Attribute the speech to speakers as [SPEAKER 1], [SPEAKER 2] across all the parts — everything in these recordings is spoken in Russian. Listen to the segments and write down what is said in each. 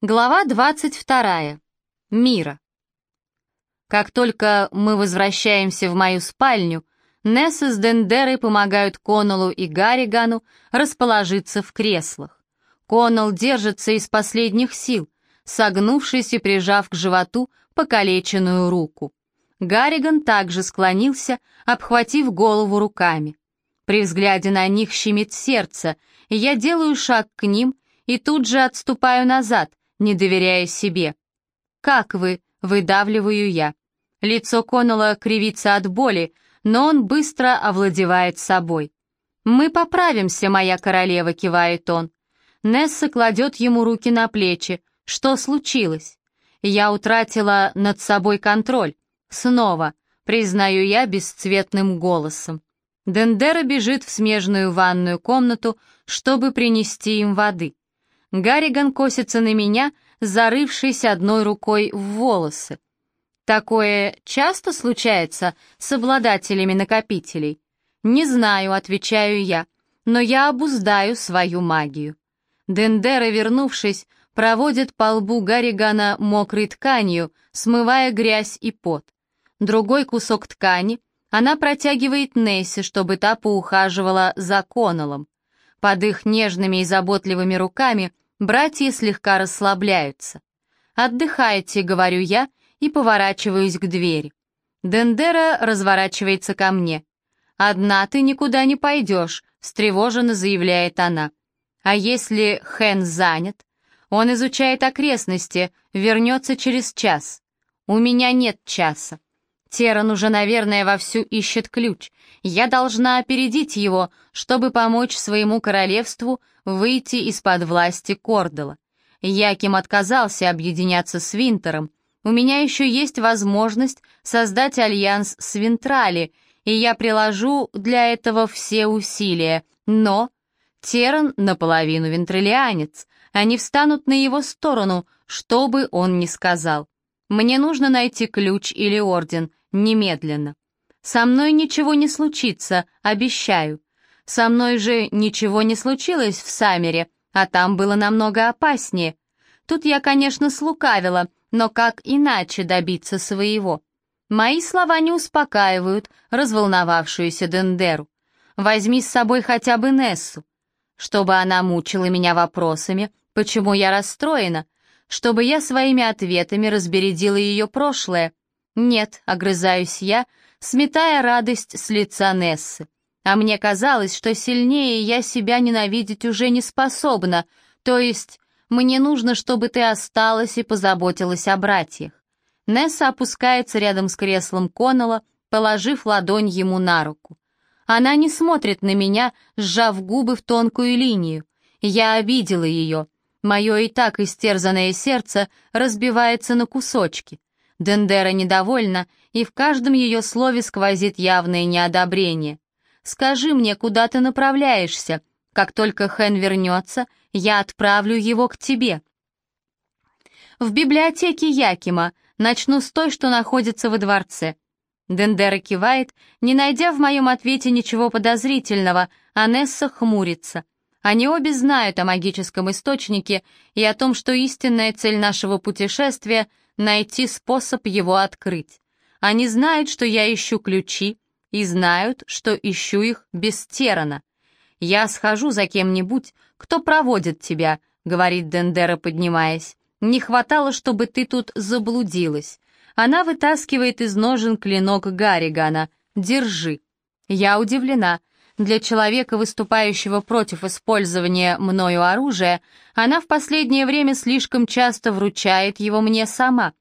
[SPEAKER 1] Глава 22. Мира. Как только мы возвращаемся в мою спальню, Несса с Дендерой помогают Коннеллу и Гарригану расположиться в креслах. Коннелл держится из последних сил, согнувшись и прижав к животу покалеченную руку. Гарриган также склонился, обхватив голову руками. При взгляде на них щемит сердце, я делаю шаг к ним и тут же отступаю назад, не доверяя себе. «Как вы?» — выдавливаю я. Лицо Коннелла кривится от боли, но он быстро овладевает собой. «Мы поправимся, моя королева», — кивает он. Несса кладет ему руки на плечи. «Что случилось?» «Я утратила над собой контроль. Снова», — признаю я бесцветным голосом. Дендера бежит в смежную ванную комнату, чтобы принести им воды. Гарриган косится на меня, зарывшись одной рукой в волосы. Такое часто случается с обладателями накопителей? Не знаю, отвечаю я, но я обуздаю свою магию. Дендера, вернувшись, проводит по лбу Гарригана мокрой тканью, смывая грязь и пот. Другой кусок ткани она протягивает Нессе, чтобы та поухаживала за Коннеллом. Под их нежными и заботливыми руками братья слегка расслабляются. «Отдыхайте», — говорю я, и поворачиваюсь к двери. Дендера разворачивается ко мне. «Одна ты никуда не пойдешь», — встревоженно заявляет она. «А если Хэн занят? Он изучает окрестности, вернется через час. У меня нет часа. Теран уже, наверное, вовсю ищет ключ. Я должна опередить его, чтобы помочь своему королевству выйти из-под власти Кордела. Яким отказался объединяться с Винтером. У меня еще есть возможность создать альянс с Винтрали, и я приложу для этого все усилия. Но Теран наполовину вентралианец. Они встанут на его сторону, что бы он ни сказал. Мне нужно найти ключ или орден, немедленно. Со мной ничего не случится, обещаю. Со мной же ничего не случилось в Саммере, а там было намного опаснее. Тут я, конечно, слукавила, но как иначе добиться своего? Мои слова не успокаивают разволновавшуюся Дендеру. Возьми с собой хотя бы Нессу, чтобы она мучила меня вопросами, почему я расстроена, чтобы я своими ответами разбередила ее прошлое, «Нет», — огрызаюсь я, сметая радость с лица Нессы. «А мне казалось, что сильнее я себя ненавидеть уже не способна, то есть мне нужно, чтобы ты осталась и позаботилась о братьях». Несса опускается рядом с креслом Коннелла, положив ладонь ему на руку. Она не смотрит на меня, сжав губы в тонкую линию. Я обидела ее. Мое и так истерзанное сердце разбивается на кусочки. Дендера недовольна, и в каждом ее слове сквозит явное неодобрение. «Скажи мне, куда ты направляешься? Как только Хэн вернется, я отправлю его к тебе». «В библиотеке Якима. Начну с той, что находится во дворце». Дендера кивает, не найдя в моем ответе ничего подозрительного, а Несса хмурится. Они обе знают о магическом источнике и о том, что истинная цель нашего путешествия найти способ его открыть. Они знают, что я ищу ключи, и знают, что ищу их без Терана. «Я схожу за кем-нибудь, кто проводит тебя», — говорит Дендера, поднимаясь. «Не хватало, чтобы ты тут заблудилась». Она вытаскивает из ножен клинок Гарригана. «Держи». Я удивлена. Для человека, выступающего против использования мною оружия, она в последнее время слишком часто вручает его мне сама.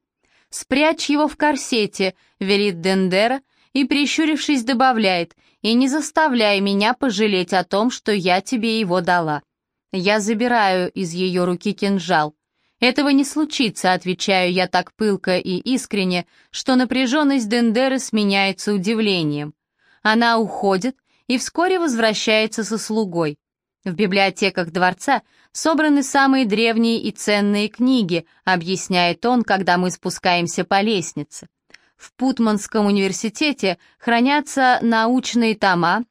[SPEAKER 1] «Спрячь его в корсете», — велит Дендера, и, прищурившись, добавляет, «и не заставляй меня пожалеть о том, что я тебе его дала». Я забираю из ее руки кинжал. «Этого не случится», — отвечаю я так пылко и искренне, что напряженность Дендеры сменяется удивлением. Она уходит, и вскоре возвращается со слугой. В библиотеках дворца собраны самые древние и ценные книги, объясняет он, когда мы спускаемся по лестнице. В Путманском университете хранятся научные тома,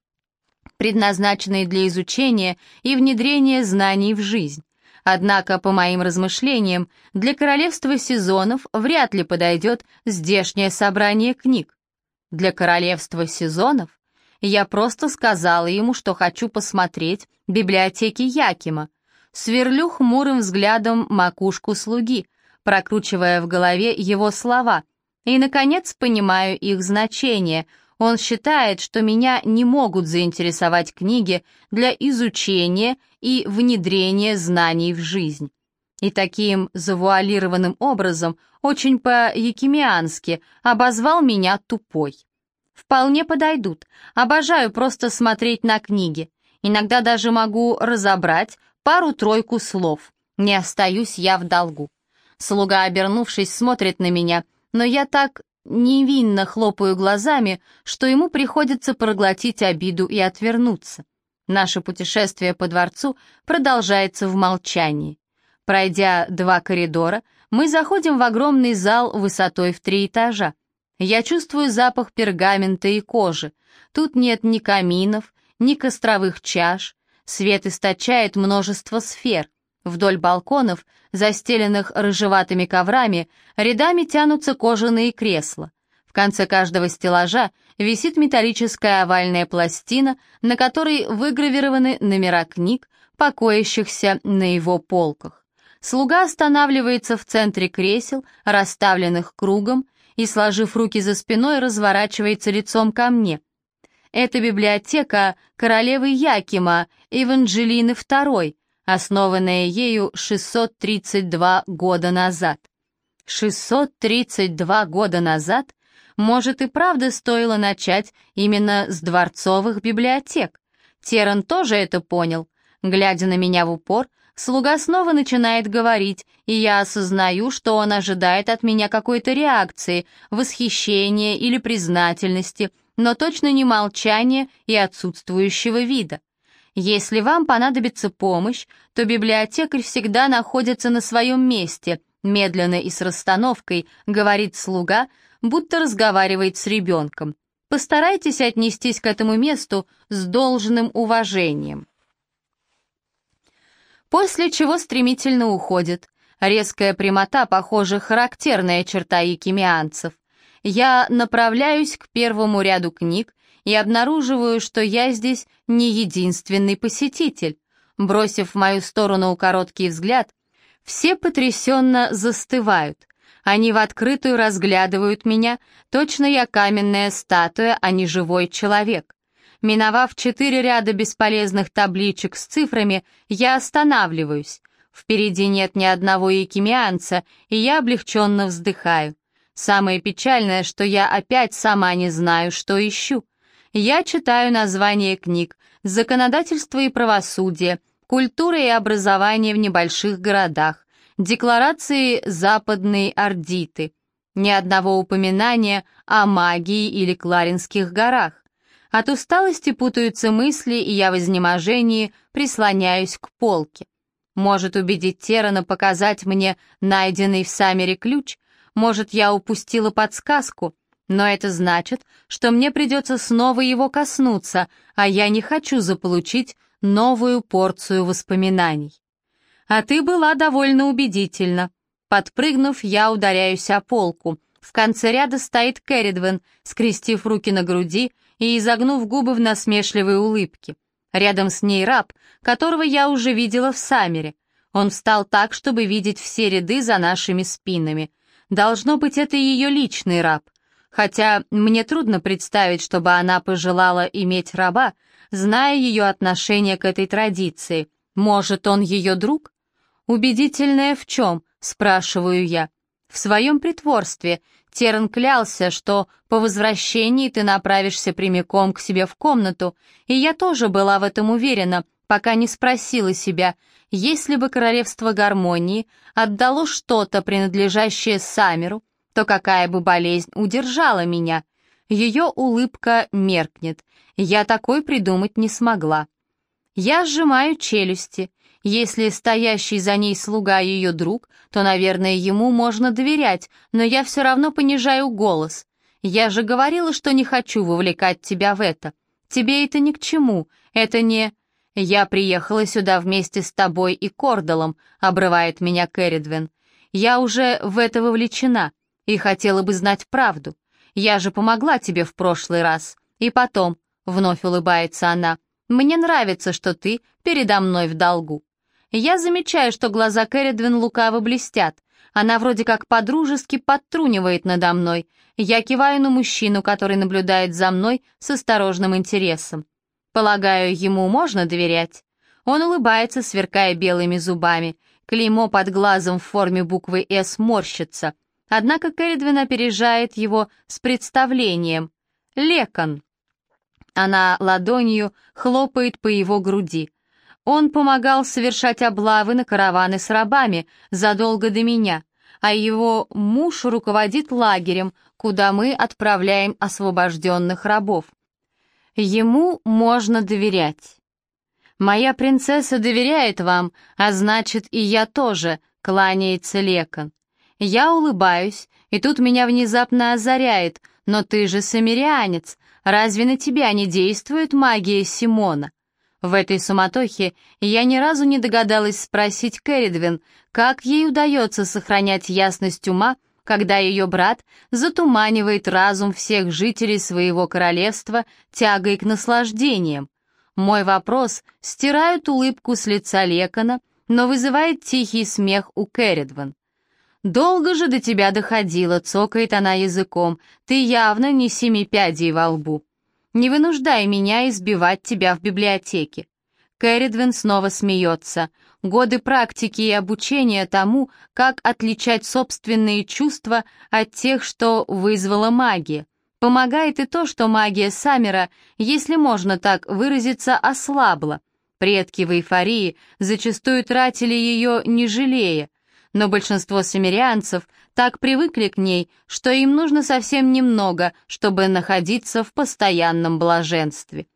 [SPEAKER 1] предназначенные для изучения и внедрения знаний в жизнь. Однако, по моим размышлениям, для королевства сезонов вряд ли подойдет здешнее собрание книг. Для королевства сезонов я просто сказала ему, что хочу посмотреть библиотеки Якима. Сверлю хмурым взглядом макушку слуги, прокручивая в голове его слова, и, наконец, понимаю их значение. Он считает, что меня не могут заинтересовать книги для изучения и внедрения знаний в жизнь. И таким завуалированным образом, очень по-якимиански, обозвал меня тупой. Вполне подойдут. Обожаю просто смотреть на книги. Иногда даже могу разобрать пару-тройку слов. Не остаюсь я в долгу. Слуга, обернувшись, смотрит на меня, но я так невинно хлопаю глазами, что ему приходится проглотить обиду и отвернуться. Наше путешествие по дворцу продолжается в молчании. Пройдя два коридора, мы заходим в огромный зал высотой в три этажа. Я чувствую запах пергамента и кожи. Тут нет ни каминов, ни костровых чаш. Свет источает множество сфер. Вдоль балконов, застеленных рыжеватыми коврами, рядами тянутся кожаные кресла. В конце каждого стеллажа висит металлическая овальная пластина, на которой выгравированы номера книг, покоящихся на его полках. Слуга останавливается в центре кресел, расставленных кругом, и, сложив руки за спиной, разворачивается лицом ко мне. Это библиотека королевы Якима, Еванджелины II, основанная ею 632 года назад. 632 года назад? Может и правда стоило начать именно с дворцовых библиотек. Теран тоже это понял. Глядя на меня в упор, Слуга снова начинает говорить, и я осознаю, что он ожидает от меня какой-то реакции, восхищения или признательности, но точно не молчания и отсутствующего вида. Если вам понадобится помощь, то библиотекарь всегда находится на своем месте, медленно и с расстановкой, говорит слуга, будто разговаривает с ребенком. Постарайтесь отнестись к этому месту с должным уважением после чего стремительно уходит. Резкая прямота, похоже, характерная черта якимианцев. Я направляюсь к первому ряду книг и обнаруживаю, что я здесь не единственный посетитель. Бросив в мою сторону короткий взгляд, все потрясенно застывают. Они в открытую разглядывают меня, точно я каменная статуя, а не живой человек. Миновав четыре ряда бесполезных табличек с цифрами, я останавливаюсь. Впереди нет ни одного якимианца, и я облегченно вздыхаю. Самое печальное, что я опять сама не знаю, что ищу. Я читаю названия книг «Законодательство и правосудие», «Культура и образование в небольших городах», «Декларации западной Ордиты», ни одного упоминания о магии или Кларинских горах. От усталости путаются мысли, и я в изнеможении прислоняюсь к полке. Может убедить Терана показать мне найденный в Саммере ключ, может, я упустила подсказку, но это значит, что мне придется снова его коснуться, а я не хочу заполучить новую порцию воспоминаний. А ты была довольно убедительна. Подпрыгнув, я ударяюсь о полку. В конце ряда стоит Кэрридвен, скрестив руки на груди и изогнув губы в насмешливой улыбке. Рядом с ней раб, которого я уже видела в Саммере. Он встал так, чтобы видеть все ряды за нашими спинами. Должно быть, это ее личный раб. Хотя мне трудно представить, чтобы она пожелала иметь раба, зная ее отношение к этой традиции. Может, он ее друг? Убедительное в чем, спрашиваю я. В своем притворстве Терн клялся, что по возвращении ты направишься прямиком к себе в комнату, и я тоже была в этом уверена, пока не спросила себя, если бы королевство гармонии отдало что-то, принадлежащее Самеру, то какая бы болезнь удержала меня? Ее улыбка меркнет. Я такой придумать не смогла. Я сжимаю челюсти. Если стоящий за ней слуга ее друг, то, наверное, ему можно доверять, но я все равно понижаю голос. Я же говорила, что не хочу вовлекать тебя в это. Тебе это ни к чему, это не... «Я приехала сюда вместе с тобой и Кордалом», — обрывает меня Кэрридвен. «Я уже в это вовлечена и хотела бы знать правду. Я же помогла тебе в прошлый раз. И потом, — вновь улыбается она, — мне нравится, что ты передо мной в долгу». Я замечаю, что глаза Кэрридвен лукаво блестят. Она вроде как подружески подтрунивает надо мной. Я киваю на мужчину, который наблюдает за мной с осторожным интересом. Полагаю, ему можно доверять? Он улыбается, сверкая белыми зубами. Клеймо под глазом в форме буквы «С» морщится. Однако Кэрридвин опережает его с представлением. «Лекон». Она ладонью хлопает по его груди. Он помогал совершать облавы на караваны с рабами задолго до меня, а его муж руководит лагерем, куда мы отправляем освобожденных рабов. Ему можно доверять. «Моя принцесса доверяет вам, а значит, и я тоже», — кланяется Лекон. Я улыбаюсь, и тут меня внезапно озаряет, но ты же самирянец, разве на тебя не действует магия Симона? В этой суматохе я ни разу не догадалась спросить Кэрридвин, как ей удается сохранять ясность ума, когда ее брат затуманивает разум всех жителей своего королевства тягой к наслаждениям. Мой вопрос стирает улыбку с лица Лекона, но вызывает тихий смех у Кэрридван. «Долго же до тебя доходило», — цокает она языком, — «ты явно не семи пядей во лбу. Не вынуждай меня избивать тебя в библиотеке». Кэрридвин снова смеется — годы практики и обучения тому, как отличать собственные чувства от тех, что вызвала магия. Помогает и то, что магия Саммера, если можно так выразиться, ослабла. Предки в эйфории зачастую тратили ее не жалея, но большинство саммерианцев так привыкли к ней, что им нужно совсем немного, чтобы находиться в постоянном блаженстве.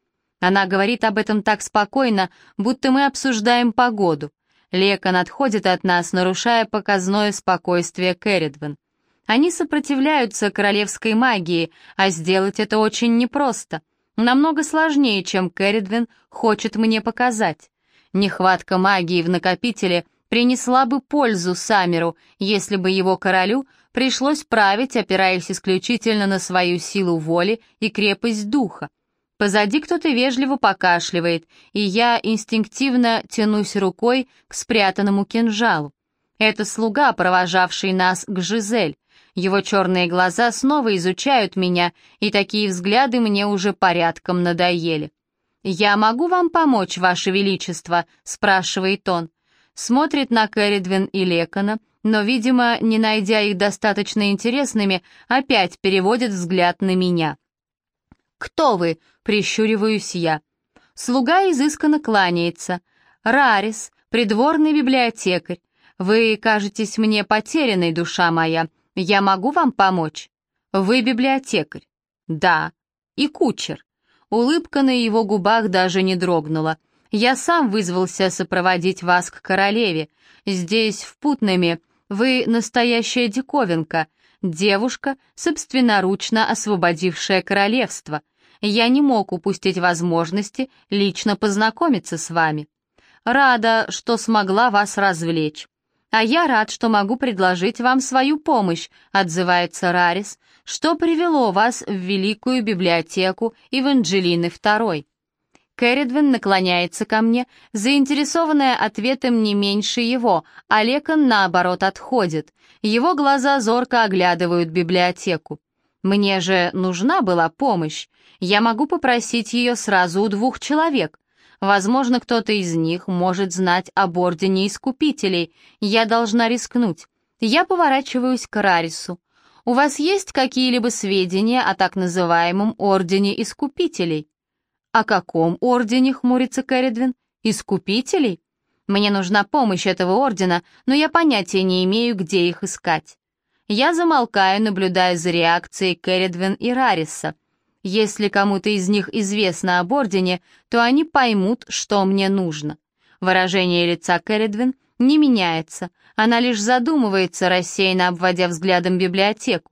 [SPEAKER 1] Она говорит об этом так спокойно, будто мы обсуждаем погоду. Лекон отходит от нас, нарушая показное спокойствие Кэрридвен. Они сопротивляются королевской магии, а сделать это очень непросто. Намного сложнее, чем Кэрридвен хочет мне показать. Нехватка магии в накопителе принесла бы пользу Самеру, если бы его королю пришлось править, опираясь исключительно на свою силу воли и крепость духа. Позади кто-то вежливо покашливает, и я инстинктивно тянусь рукой к спрятанному кинжалу. Это слуга, провожавший нас к Жизель. Его черные глаза снова изучают меня, и такие взгляды мне уже порядком надоели. «Я могу вам помочь, Ваше Величество?» — спрашивает он. Смотрит на Кэрридвин и Лекона, но, видимо, не найдя их достаточно интересными, опять переводит взгляд на меня. «Кто вы?» — прищуриваюсь я. Слуга изысканно кланяется. «Рарис, придворный библиотекарь. Вы кажетесь мне потерянной, душа моя. Я могу вам помочь?» «Вы библиотекарь?» «Да». «И кучер». Улыбка на его губах даже не дрогнула. «Я сам вызвался сопроводить вас к королеве. Здесь, в Путнаме, вы настоящая диковинка, девушка, собственноручно освободившая королевство. Я не мог упустить возможности лично познакомиться с вами. Рада, что смогла вас развлечь. А я рад, что могу предложить вам свою помощь, отзывается Рарис, что привело вас в Великую библиотеку Евангелины II. Кэрридвин наклоняется ко мне, заинтересованная ответом не меньше его, а Лекон, наоборот, отходит. Его глаза зорко оглядывают библиотеку. Мне же нужна была помощь. Я могу попросить ее сразу у двух человек. Возможно, кто-то из них может знать об Ордене Искупителей. Я должна рискнуть. Я поворачиваюсь к Рарису. У вас есть какие-либо сведения о так называемом Ордене Искупителей? О каком Ордене, хмурится Кэрридвин? Искупителей? Мне нужна помощь этого Ордена, но я понятия не имею, где их искать. Я замолкаю, наблюдая за реакцией Кэрридвин и Рариса. Если кому-то из них известно об Ордене, то они поймут, что мне нужно. Выражение лица Кэрридвин не меняется, она лишь задумывается, рассеянно обводя взглядом библиотеку.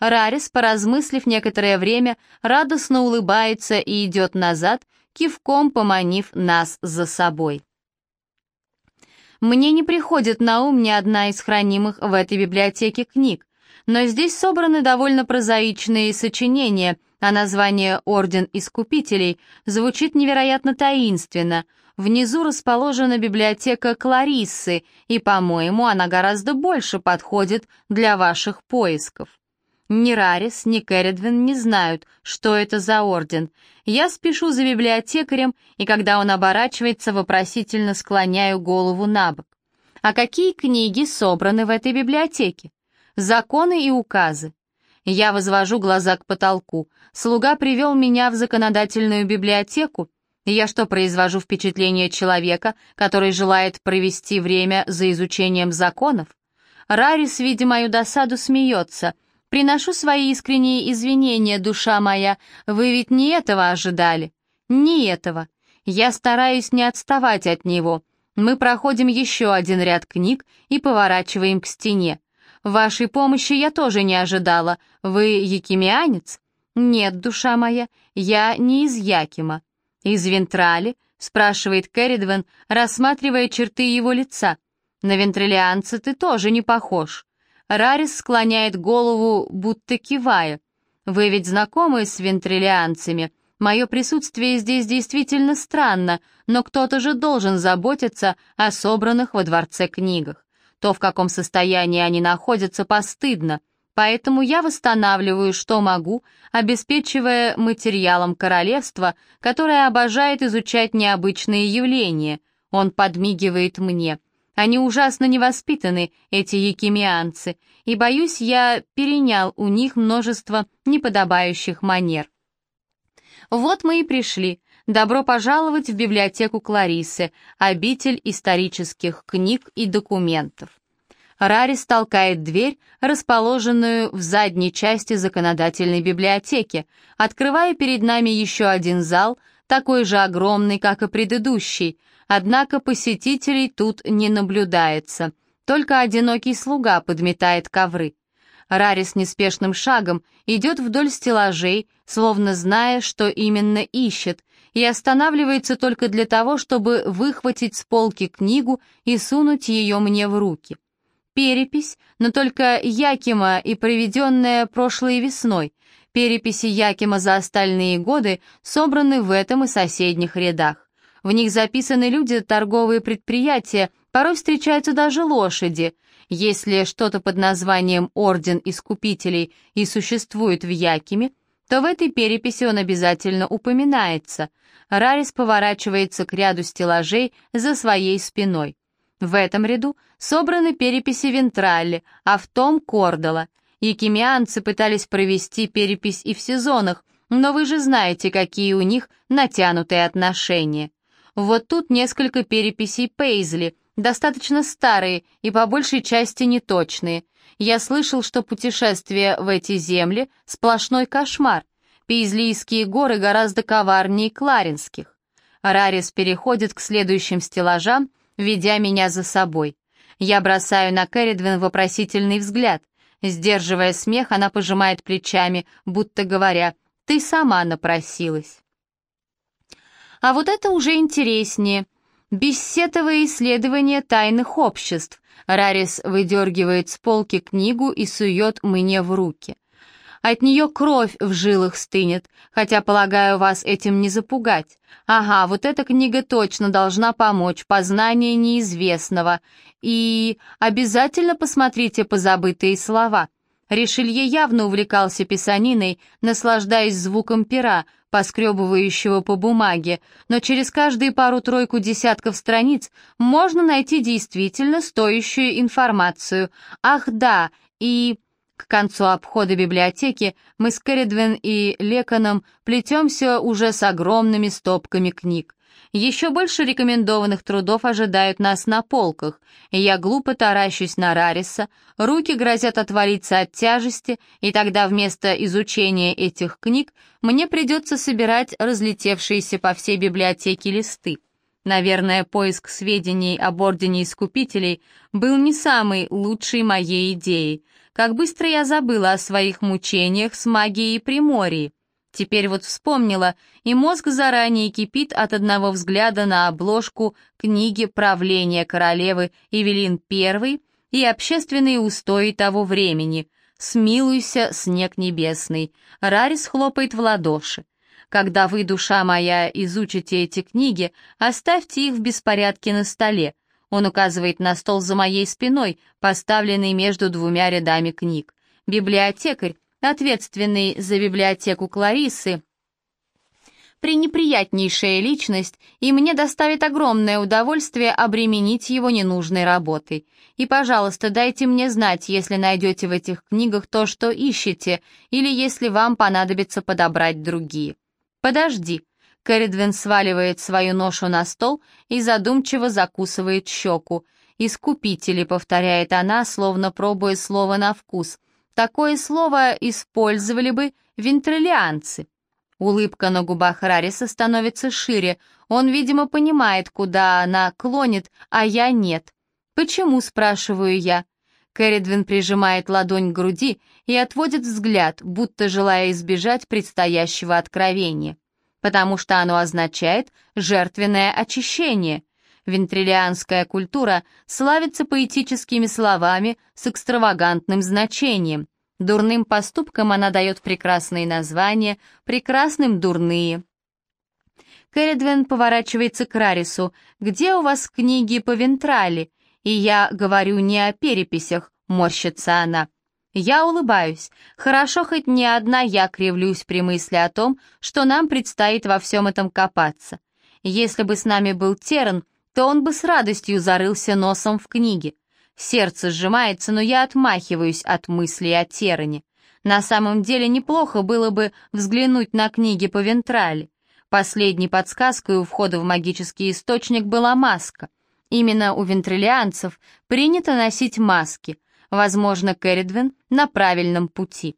[SPEAKER 1] Рарис, поразмыслив некоторое время, радостно улыбается и идет назад кивком поманив нас за собой. Мне не приходит на ум ни одна из хранимых в этой библиотеке книг, но здесь собраны довольно прозаичные сочинения, а название «Орден Искупителей» звучит невероятно таинственно. Внизу расположена библиотека Клариссы, и, по-моему, она гораздо больше подходит для ваших поисков. Ни Рарис, ни Кэрридвин не знают, что это за орден. Я спешу за библиотекарем, и когда он оборачивается, вопросительно склоняю голову на бок. А какие книги собраны в этой библиотеке? Законы и указы. Я возвожу глаза к потолку. Слуга привел меня в законодательную библиотеку. Я что, произвожу впечатление человека, который желает провести время за изучением законов? Рарис, видя мою досаду, смеется — Приношу свои искренние извинения, душа моя. Вы ведь не этого ожидали? Не этого. Я стараюсь не отставать от него. Мы проходим еще один ряд книг и поворачиваем к стене. Вашей помощи я тоже не ожидала. Вы якимианец? Нет, душа моя, я не из Якима. Из Вентрали? спрашивает Кэрридвен, рассматривая черты его лица. На вентралианца ты тоже не похож. Рарис склоняет голову, будто кивая. «Вы ведь знакомы с вентрилианцами? Мое присутствие здесь действительно странно, но кто-то же должен заботиться о собранных во дворце книгах. То, в каком состоянии они находятся, постыдно, поэтому я восстанавливаю, что могу, обеспечивая материалом королевства, которое обожает изучать необычные явления. Он подмигивает мне — они ужасно невоспитаны, эти якимианцы, и, боюсь, я перенял у них множество неподобающих манер. Вот мы и пришли. Добро пожаловать в библиотеку Кларисы, обитель исторических книг и документов. Рарис толкает дверь, расположенную в задней части законодательной библиотеки, открывая перед нами еще один зал, такой же огромный, как и предыдущий, Однако посетителей тут не наблюдается, только одинокий слуга подметает ковры. Рарис неспешным шагом идет вдоль стеллажей, словно зная, что именно ищет, и останавливается только для того, чтобы выхватить с полки книгу и сунуть ее мне в руки. Перепись, но только Якима и проведенная прошлой весной. Переписи Якима за остальные годы собраны в этом и соседних рядах. В них записаны люди, торговые предприятия, порой встречаются даже лошади. Если что-то под названием «Орден Искупителей» и существует в Якиме, то в этой переписи он обязательно упоминается. Рарис поворачивается к ряду стеллажей за своей спиной. В этом ряду собраны переписи Вентралли, а в том — Кордала. Якимианцы пытались провести перепись и в сезонах, но вы же знаете, какие у них натянутые отношения. Вот тут несколько переписей Пейзли, достаточно старые и по большей части неточные. Я слышал, что путешествие в эти земли — сплошной кошмар. Пейзлийские горы гораздо коварнее кларинских. Рарис переходит к следующим стеллажам, ведя меня за собой. Я бросаю на Кэрридвин вопросительный взгляд. Сдерживая смех, она пожимает плечами, будто говоря, «Ты сама напросилась». А вот это уже интереснее. Бессетовое исследование тайных обществ. Рарис выдергивает с полки книгу и сует мне в руки. От нее кровь в жилах стынет, хотя, полагаю, вас этим не запугать. Ага, вот эта книга точно должна помочь, познание неизвестного. И обязательно посмотрите позабытые слова. Ришелье явно увлекался писаниной, наслаждаясь звуком пера, поскребывающего по бумаге, но через каждые пару-тройку десятков страниц можно найти действительно стоящую информацию. Ах да, и... К концу обхода библиотеки мы с Кэрридвен и Леканом плетемся уже с огромными стопками книг. Еще больше рекомендованных трудов ожидают нас на полках. Я глупо таращусь на Рариса, руки грозят отвалиться от тяжести, и тогда вместо изучения этих книг мне придется собирать разлетевшиеся по всей библиотеке листы. Наверное, поиск сведений об Ордене Искупителей был не самой лучшей моей идеей. Как быстро я забыла о своих мучениях с магией Примории. Теперь вот вспомнила, и мозг заранее кипит от одного взгляда на обложку книги «Правление королевы Эвелин I» и «Общественные устои того времени», «Смилуйся, снег небесный», Рарис хлопает в ладоши. Когда вы, душа моя, изучите эти книги, оставьте их в беспорядке на столе. Он указывает на стол за моей спиной, поставленный между двумя рядами книг. Библиотекарь, ответственный за библиотеку Кларисы, пренеприятнейшая личность, и мне доставит огромное удовольствие обременить его ненужной работой. И, пожалуйста, дайте мне знать, если найдете в этих книгах то, что ищете, или если вам понадобится подобрать другие. Подожди. Кэрридвин сваливает свою ношу на стол и задумчиво закусывает щеку. «Искупители», — повторяет она, словно пробуя слово на вкус — Такое слово использовали бы вентрилианцы. Улыбка на губах Рариса становится шире. Он, видимо, понимает, куда она клонит, а я нет. «Почему?» — спрашиваю я. Кэрридвин прижимает ладонь к груди и отводит взгляд, будто желая избежать предстоящего откровения. Потому что оно означает «жертвенное очищение». Вентрилианская культура славится поэтическими словами с экстравагантным значением. Дурным поступкам она дает прекрасные названия, прекрасным дурные. Кэрридвен поворачивается к Рарису. «Где у вас книги по Вентрали?» И я говорю не о переписях, морщится она. Я улыбаюсь. Хорошо, хоть не одна я кривлюсь при мысли о том, что нам предстоит во всем этом копаться. Если бы с нами был Терн, то он бы с радостью зарылся носом в книге. Сердце сжимается, но я отмахиваюсь от мысли о Тероне. На самом деле неплохо было бы взглянуть на книги по Вентрали. Последней подсказкой у входа в магический источник была маска. Именно у вентрилианцев принято носить маски. Возможно, Кэрридвин на правильном пути.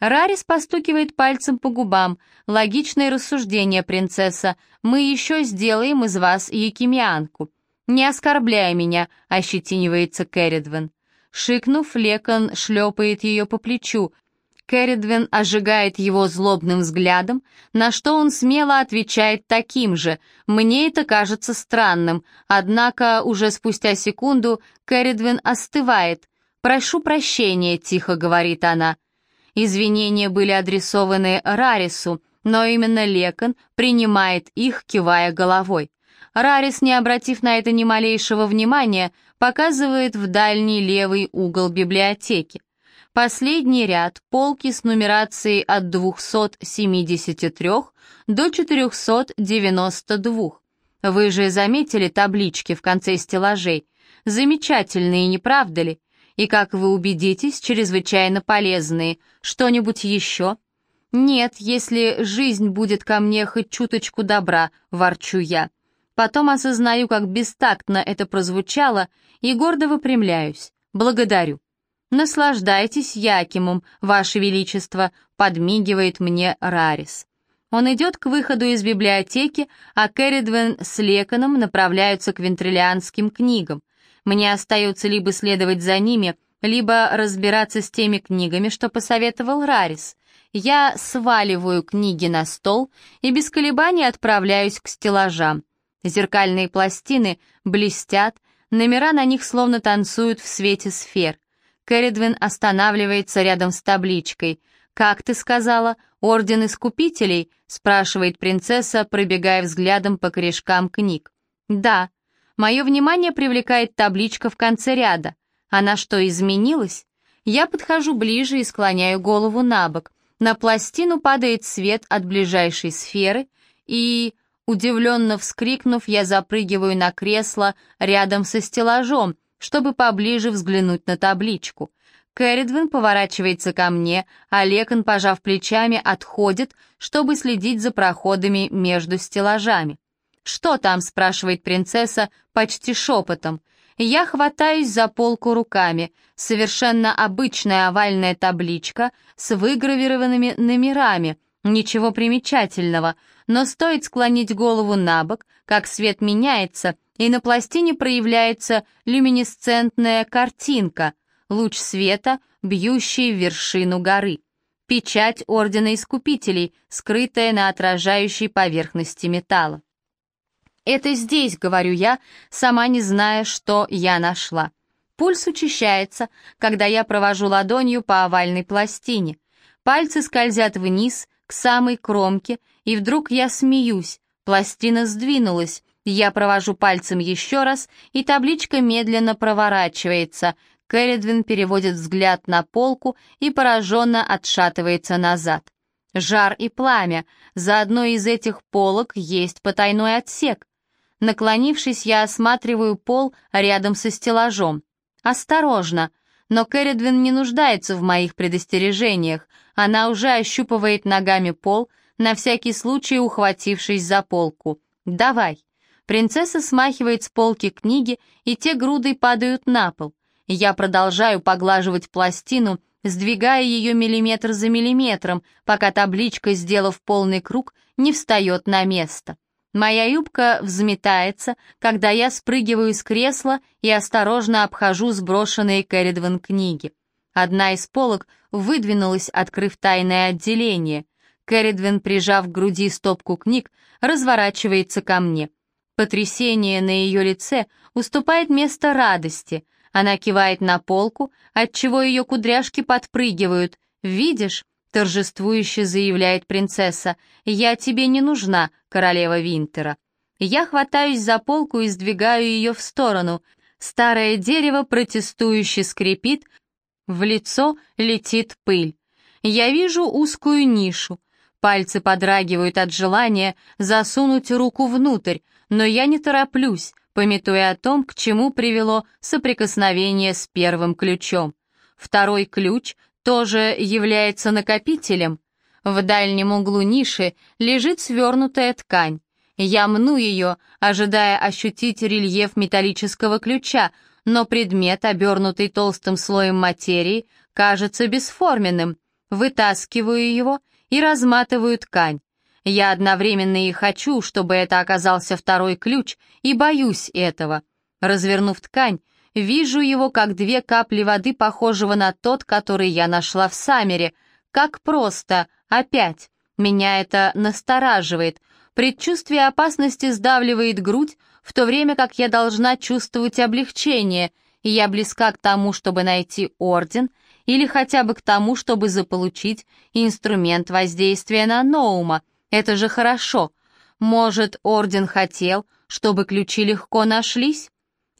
[SPEAKER 1] Рарис постукивает пальцем по губам. Логичное рассуждение, принцесса. Мы еще сделаем из вас якимианку. Не оскорбляй меня, ощетинивается Кэрридвен. Шикнув, Лекон шлепает ее по плечу. Кэрридвен ожигает его злобным взглядом, на что он смело отвечает таким же. Мне это кажется странным, однако уже спустя секунду Кэрридвен остывает. «Прошу прощения», — тихо говорит она. Извинения были адресованы Рарису, но именно Лекон принимает их, кивая головой. Рарис, не обратив на это ни малейшего внимания, показывает в дальний левый угол библиотеки. Последний ряд, полки с нумерацией от 273 до 492. Вы же заметили таблички в конце стеллажей? Замечательные, не правда ли? И, как вы убедитесь, чрезвычайно полезные. Что-нибудь еще?» «Нет, если жизнь будет ко мне хоть чуточку добра», — ворчу я. Потом осознаю, как бестактно это прозвучало, и гордо выпрямляюсь. Благодарю. «Наслаждайтесь Якимом, Ваше Величество», — подмигивает мне Рарис. Он идет к выходу из библиотеки, а Кэрридвен с Леконом направляются к вентрилианским книгам. Мне остается либо следовать за ними, либо разбираться с теми книгами, что посоветовал Рарис. Я сваливаю книги на стол и без колебаний отправляюсь к стеллажам. Зеркальные пластины блестят, номера на них словно танцуют в свете сфер. Кэрридвин останавливается рядом с табличкой. «Как ты сказала, Орден Искупителей?» — спрашивает принцесса, пробегая взглядом по корешкам книг. «Да», Мое внимание привлекает табличка в конце ряда. Она что, изменилась? Я подхожу ближе и склоняю голову на бок. На пластину падает свет от ближайшей сферы, и, удивленно вскрикнув, я запрыгиваю на кресло рядом со стеллажом, чтобы поближе взглянуть на табличку. Кэрридвин поворачивается ко мне, а Лекон, пожав плечами, отходит, чтобы следить за проходами между стеллажами. «Что там?» — спрашивает принцесса почти шепотом. Я хватаюсь за полку руками. Совершенно обычная овальная табличка с выгравированными номерами. Ничего примечательного, но стоит склонить голову на бок, как свет меняется, и на пластине проявляется люминесцентная картинка, луч света, бьющий в вершину горы. печать Ордена Искупителей, скрытая на отражающей поверхности металла. «Это здесь», — говорю я, сама не зная, что я нашла. Пульс учащается, когда я провожу ладонью по овальной пластине. Пальцы скользят вниз, к самой кромке, и вдруг я смеюсь. Пластина сдвинулась. Я провожу пальцем еще раз, и табличка медленно проворачивается. Кэрридвин переводит взгляд на полку и пораженно отшатывается назад. Жар и пламя. За одной из этих полок есть потайной отсек. Наклонившись, я осматриваю пол рядом со стеллажом. Осторожно! Но Кэрридвин не нуждается в моих предостережениях. Она уже ощупывает ногами пол, на всякий случай ухватившись за полку. «Давай!» Принцесса смахивает с полки книги, и те грудой падают на пол. Я продолжаю поглаживать пластину, сдвигая ее миллиметр за миллиметром, пока табличка, сделав полный круг, не встает на место. Моя юбка взметается, когда я спрыгиваю с кресла и осторожно обхожу сброшенные Кэрридван книги. Одна из полок выдвинулась, открыв тайное отделение. Кэрридвин, прижав к груди стопку книг, разворачивается ко мне. Потрясение на ее лице уступает место радости. Она кивает на полку, отчего ее кудряшки подпрыгивают. «Видишь?» Торжествующе заявляет принцесса. «Я тебе не нужна, королева Винтера». Я хватаюсь за полку и сдвигаю ее в сторону. Старое дерево протестующе скрипит, в лицо летит пыль. Я вижу узкую нишу. Пальцы подрагивают от желания засунуть руку внутрь, но я не тороплюсь, пометуя о том, к чему привело соприкосновение с первым ключом. Второй ключ тоже является накопителем. В дальнем углу ниши лежит свернутая ткань. Я мну ее, ожидая ощутить рельеф металлического ключа, но предмет, обернутый толстым слоем материи, кажется бесформенным. Вытаскиваю его и разматываю ткань. Я одновременно и хочу, чтобы это оказался второй ключ, и боюсь этого. Развернув ткань, Вижу его, как две капли воды, похожего на тот, который я нашла в Саммере. Как просто, опять. Меня это настораживает. Предчувствие опасности сдавливает грудь, в то время как я должна чувствовать облегчение, и я близка к тому, чтобы найти орден, или хотя бы к тому, чтобы заполучить инструмент воздействия на Ноума. Это же хорошо. Может, орден хотел, чтобы ключи легко нашлись?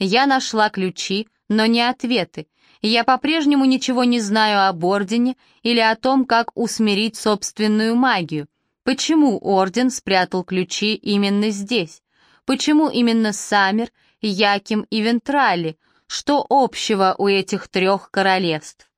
[SPEAKER 1] Я нашла ключи, но не ответы. Я по-прежнему ничего не знаю об Ордене или о том, как усмирить собственную магию. Почему Орден спрятал ключи именно здесь? Почему именно Саммер, Яким и Вентрали? Что общего у этих трех королевств?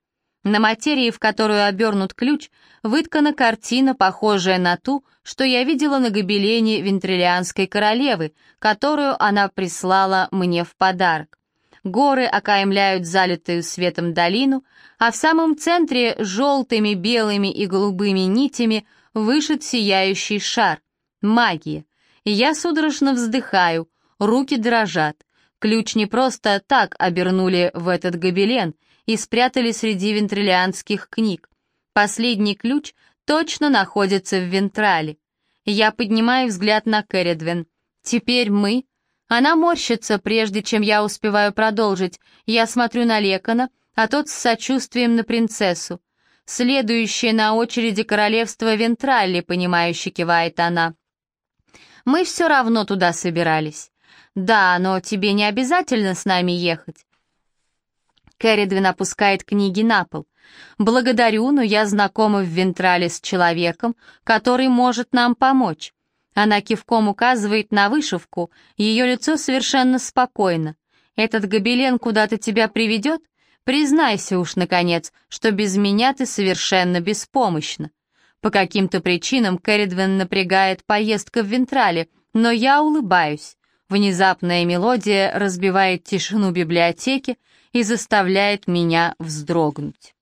[SPEAKER 1] На материи, в которую обернут ключ, выткана картина, похожая на ту, что я видела на гобелене вентрилианской королевы, которую она прислала мне в подарок. Горы окаймляют залитую светом долину, а в самом центре желтыми, белыми и голубыми нитями вышит сияющий шар. Магия. Я судорожно вздыхаю, руки дрожат. Ключ не просто так обернули в этот гобелен — и спрятали среди вентрилианских книг. Последний ключ точно находится в Вентрале. Я поднимаю взгляд на Кэрридвен. Теперь мы... Она морщится, прежде чем я успеваю продолжить. Я смотрю на Лекона, а тот с сочувствием на принцессу. Следующее на очереди королевство Вентралли, понимающе кивает она. Мы все равно туда собирались. Да, но тебе не обязательно с нами ехать. Кэрридвин опускает книги на пол. «Благодарю, но я знакома в Вентрале с человеком, который может нам помочь». Она кивком указывает на вышивку, ее лицо совершенно спокойно. «Этот гобелен куда-то тебя приведет? Признайся уж, наконец, что без меня ты совершенно беспомощна». По каким-то причинам Кэрридвен напрягает поездка в Вентрале, но я улыбаюсь. Внезапная мелодия разбивает тишину библиотеки, и заставляет меня вздрогнуть.